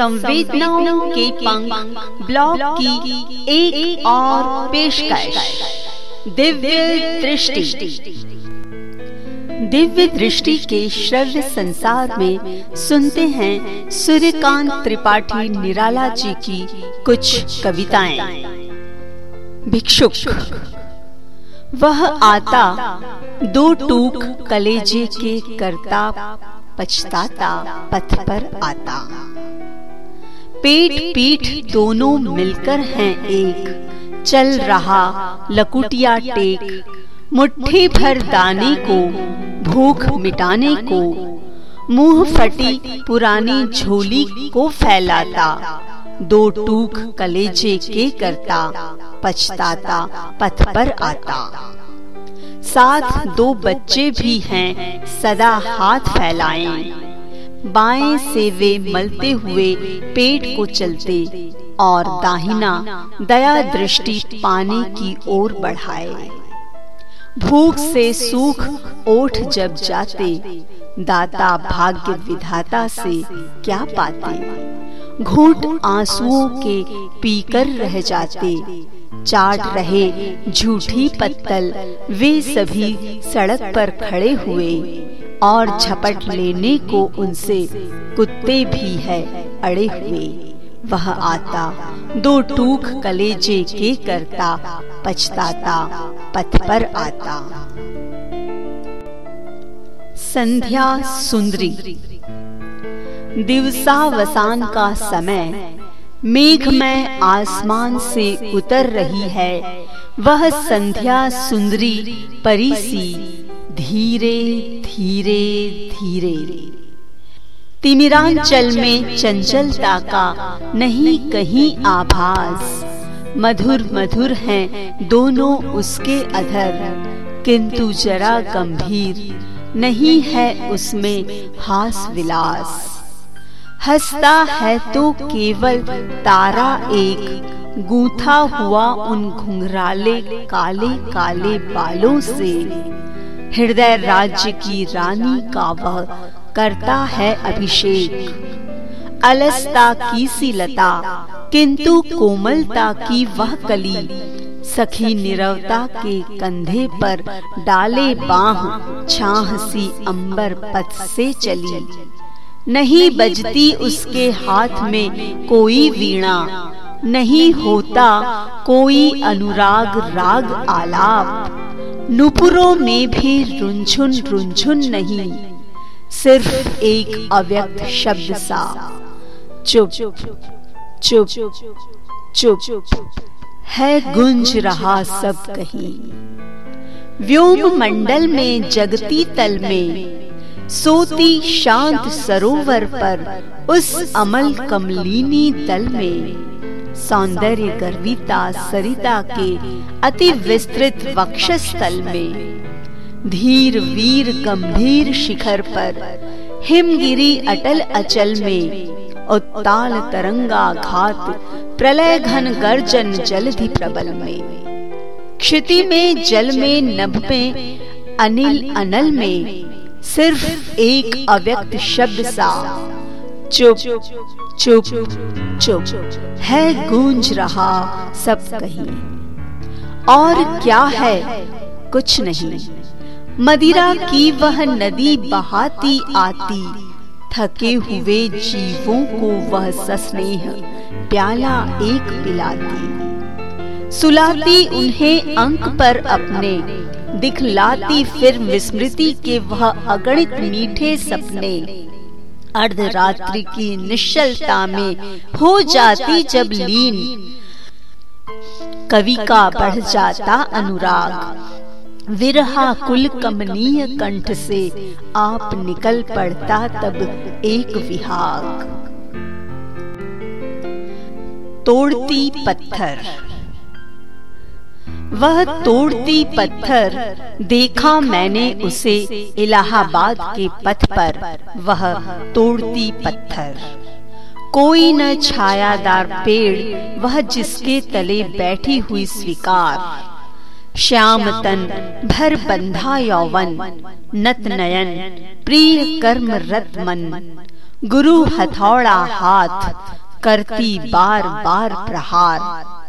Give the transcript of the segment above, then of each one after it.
संवेदनाओं के पंख ब्लॉग की एक एक और पेशकश। दिव्य दृष्टि। दिव्य दृष्टि के श्रव्य संसार में सुनते हैं सूर्यकांत त्रिपाठी निराला जी की कुछ कविताएँ। भिक्षुक। वह आता दो टूक कलेजे के करता पछताता पथ पर आता। पेट पीठ दोनों मिलकर हैं एक। चल रहा लकुटिया टेक। मुट्ठी भर दाने को, भूख मिटाने को। मुँह फटी पुरानी झोली को फैलाता। दो टूक कलेजे के करता, पछताता, पथ पर आता। साथ दो बच्चे भी हैं, सदा हाथ फैलाए। बाएँ से वे मलते हुए पेट को चलते और दाहिना दया दृष्टि पाने की ओर बढ़ाए। भूख से सूख ओठ जब जाते, दाता भाग्य विधाता से क्या पाते? घूट आंसुओं के पीकर रह जाते, चाट रहे झूठी पत्तल, वे सभी सड़क पर खड़े हुए। और झपट लेने को उनसे कुत्ते भी है, अड़े हुए। वह आता, दो टूक कलेजे के करता, पछताता, पथ पर आता। संध्या सुंदरी। दिवसावसान का समय, मेघ में आसमान से उतर रही है। वह संध्या सुंदरी परी सी धीरे धीरे धीरे। तिमिरांचल में चंचलता का नहीं कहीं आभास। मधुर मधुर हैं दोनों उसके अधर। किंतु जरा गंभीर नहीं है उसमें हास विलास। हंसता है तो केवल तारा एक, गूथा हुआ उन घुंघराले काले काले बालों से। हृदय राज्य की रानी का वह करता है अभिषेक। अलसता की सी लता किंतु कोमलता की वह कली, सखी निरवता के कंधे पर डाले बाह, छाह सी अंबर पथ से चली। नहीं बजती उसके हाथ में कोई वीणा, नहीं होता कोई अनुराग राग आलाप। नुपुरों में भी रुंझुन रुंझुन नहीं। सिर्फ़ एक अव्यक्त शब्द सा। चुप चुप चुप। है गुंज रहा सब कहीं। व्योम मंडल में जगती तल में, सोती शांत सरोवर पर, उस अमल कमलिनी दल में। सौंदर्य गर्विता सरिता के अति विस्तृत वक्षस्थल में। धीर वीर गंभीर शिखर पर हिमगिरी अटल अचल में उत्ताल तरंगा घात प्रलय घन गर्जन जलधि प्रबल में। क्षिति में, जल में, नभ में, अनिल अनल में सिर्फ़ एक अव्यक्त शब्द सा। चुप चुप चुप। है गूंज रहा सब कहीं। और क्या है? कुछ नहीं। मदिरा की वह नदी बहाती आती। थके हुए जीवों को वह सस्नेह, प्याला एक पिलाती। सुलाती उन्हें अंक पर अपने। दिखलाती फिर विस्मृति के वह अगणित मीठे सपने। अर्धरात्रि की निश्चलता में हो जाती जब लीन। कवि का बढ़ जाता अनुराग। विरहा कुल कमनीय कंठ से आप निकल पड़ता तब एक विहाग। तोड़ती पत्थर। वह तोड़ती पत्थर। देखा मैंने उसे इलाहाबाद के पथ पर। वह तोड़ती पत्थर। कोई न छायादार पेड़, वह जिसके तले बैठी हुई स्वीकार। श्याम तन, भर बंधा यौवन, नत नयन, प्रिय कर्म रत मन। गुरु हथौड़ा हाथ, करती बार बार प्रहार।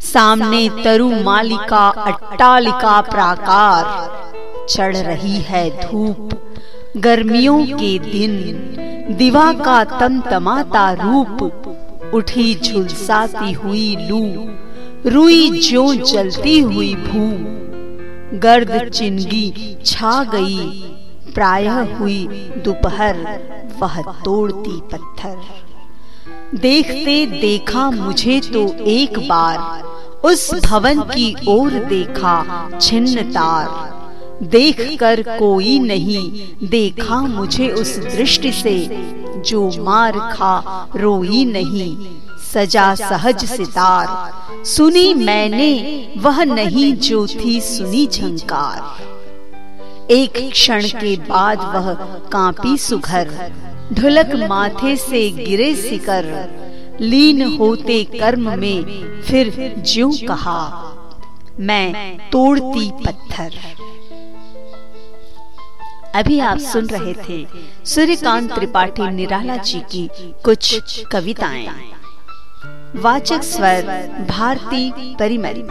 सामने तरु मालिका अट्टालिका प्राकार। चढ़ रही है धूप। गर्मियों के दिन। दिवा का तमतमाता रूप। उठी झुलसाती हुई लू। रुई जो जलती हुई भू। गर्द चिंगी छा गई। प्रायः हुई दोपहर। वह तोड़ती पत्थर। देखते देखा मुझे तो एक बार। उस भवन की ओर देखा छिन्न तार। देख कर कोई नहीं, देखा मुझे उस दृष्टि से, जो मार खा, रोई नहीं, सजा सहज सितार। सुनी मैंने, वह नहीं जो थी सुनी झंकार। एक क्षण के बाद वह कांपी सुघर, ढुलक माथे से गिरे सिकर लीन होते कर्म में फिर ज्यो कहा, मैं तोड़ती पत्थर। अभी आप सुन रहे थे सूर्यकांत त्रिपाठी निराला जी की कुछ कविताएँ। वाचक स्वर, भारती परिमरी